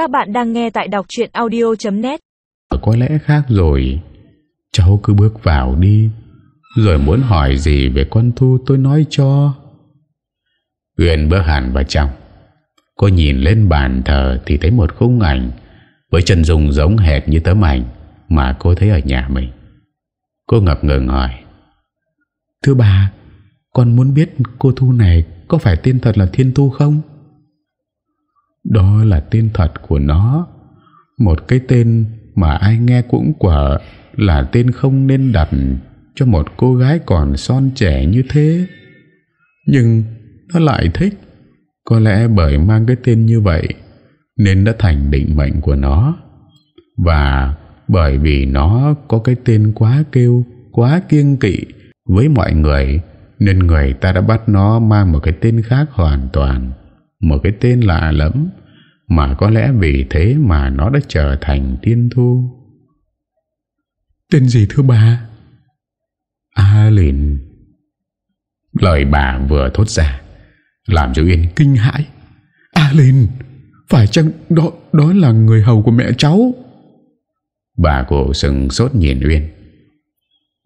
Các bạn đang nghe tại đọc chuyện audio.net Có lẽ khác rồi. Cháu cứ bước vào đi, Rồi muốn hỏi gì về con Thu tôi nói cho. Uyên bước hẳn vào trong. Cô nhìn lên bàn thờ Thì thấy một khung ảnh Với chân dung giống hệt như tấm ảnh Mà cô thấy ở nhà mình. Cô ngập ngừng hỏi. Thưa bà, Con muốn biết cô Thu này Có phải tên thật là Thiên thu không? Đó là tên thật của nó. Một cái tên Mà ai nghe cũng quả Là tên không nên đặt Cho một cô gái còn son trẻ như thế. Nhưng Nó lại thích. Có lẽ bởi mang cái tên như vậy Nên đã thành định mệnh của nó. Và bởi vì nó có cái tên quá kêu, Quá kiêng kỵ với mọi người Nên người ta đã bắt nó mang một cái tên khác hoàn toàn. Một cái tên lạ lẫm. Mà có lẽ vì thế mà nó đã trở thành tiên thu. Tên gì thưa bà? A Lìn Lời bà vừa thốt ra Làm cho Yên kinh hãi. A Lìn Phải chăng đó, đó là người hầu của mẹ cháu? Bà cô sừng sốt nhìn Uyên.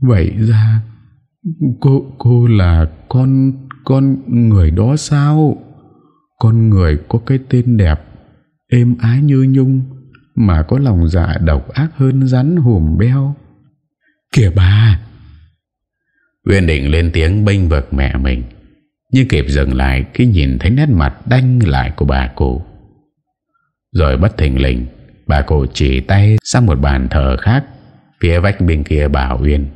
Vậy ra Cô cô là con con người đó sao? Con người có cái tên đẹp, êm ái như nhung mà có lòng dạ độc ác hơn rắn hùm beo. Kìa bà! Uyên định lên tiếng bênh vực mẹ mình, nhưng kịp dừng lại khi nhìn thấy nét mặt đanh lại của bà cụ. Rồi bất thình lình, bà cụ chỉ tay sang một bàn thờ khác phía vách bên kia bảo Uyên.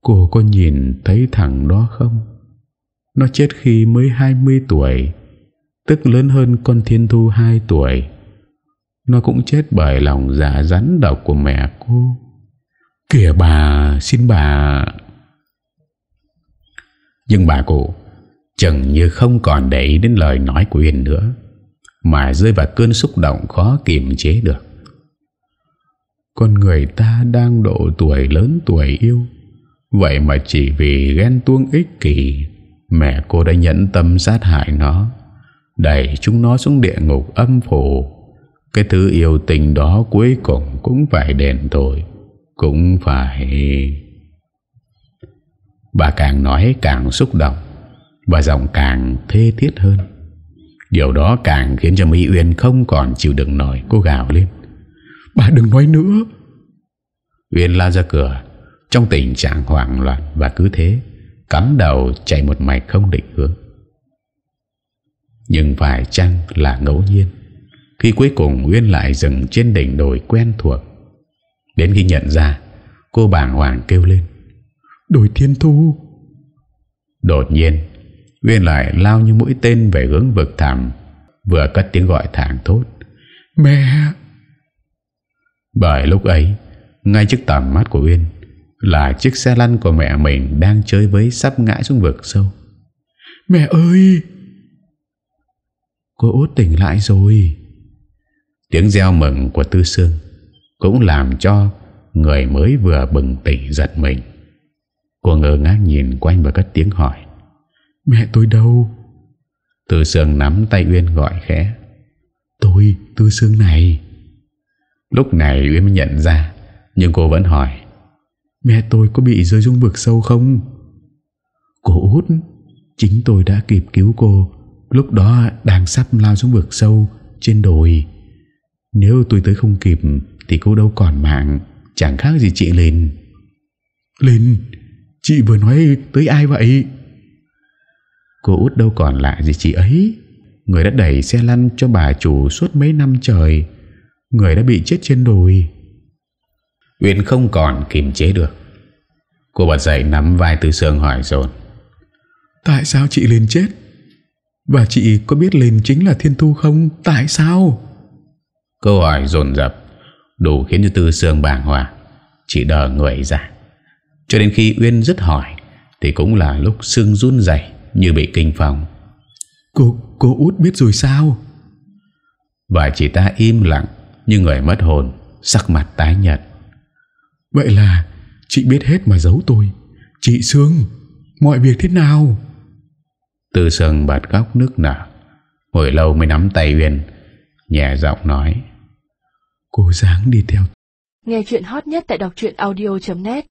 Cô có nhìn thấy thằng đó không? Nó chết khi mới 20 tuổi Tức lớn hơn con Thiên Thu 2 tuổi. Nó cũng chết bởi lòng dạ rắn độc của mẹ cô. Kìa bà, Xin bà. Nhưng bà cụ Chừng như không còn để ý đến lời nói của Huyền nữa, Mà rơi vào cơn xúc động khó kiềm chế được. Con người ta đang độ tuổi lớn tuổi yêu, Vậy mà chỉ vì ghen tuông ích kỷ, Mẹ cô đã nhẫn tâm sát hại nó. Đẩy chúng nó xuống địa ngục âm phủ. Cái thứ yêu tình đó cuối cùng cũng phải đền tội Cũng phải. Bà càng nói càng xúc động Và giọng càng thê thiết hơn. Điều đó càng khiến cho Mỹ Uyên không còn chịu đựng nổi Cô gào lên. Bà đừng nói nữa. Uyên la ra cửa. Trong tình trạng hoảng loạn và cứ thế cắm đầu chạy một mạch không định hướng. Nhưng phải chăng là ngẫu nhiên khi cuối cùng Uyên lại dừng trên đỉnh đồi quen thuộc. Đến khi nhận ra, cô bàng hoàng kêu lên. Đồi thiên thu. Đột nhiên, Uyên lại lao như mũi tên về hướng vực thẳm, vừa cất tiếng gọi thảng thốt. Mẹ! Bởi lúc ấy, ngay trước tầm mắt của Uyên, là chiếc xe lăn của mẹ mình đang chơi với sắp ngã xuống vực sâu. Mẹ ơi! Cô út tỉnh lại rồi. Tiếng reo mừng của Tư Sương cũng làm cho người mới vừa bừng tỉnh giật mình. Cô ngơ ngác nhìn quanh và cất tiếng hỏi. Mẹ tôi đâu? Tư Sương nắm tay Uyên gọi khẽ. Tôi, Tư Sương này. Lúc này Uyên mới nhận ra, nhưng cô vẫn hỏi. Mẹ tôi có bị rơi xuống vực sâu không? Cô út Chính tôi đã kịp cứu cô Lúc đó đang sắp lao xuống vực sâu Trên đồi. Nếu tôi tới không kịp Thì cô đâu còn mạng Chẳng khác gì chị Linh. Linh Chị vừa nói tới ai vậy? Cô út đâu còn lạ gì chị ấy. Người đã đẩy xe lăn cho bà chủ suốt mấy năm trời. Người đã bị chết trên đồi. Uyên không còn kiềm chế được. Cô bật dậy nắm vai Tư Sương hỏi dồn. Tại sao chị lên chết Và chị có biết lên chính là Thiên Thu không? Tại sao? Câu hỏi dồn dập Đủ khiến cho Tư Sương bàng hoàng Chị đờ người ra. Cho đến khi Uyên dứt hỏi Thì cũng là lúc Sương run dày Như bị kinh phòng Cô, cô út biết rồi sao? Và chị ta im lặng Như người mất hồn Sắc mặt tái nhật Vậy là chị biết hết mà giấu tôi. Chị Sương Mọi việc thế nào Từ Sương bật khóc nước nở. Hồi lâu mới nắm tay Uyên Nhẹ giọng nói. Cô dáng đi theo. Nghe chuyện hot nhất tại đọc audio.net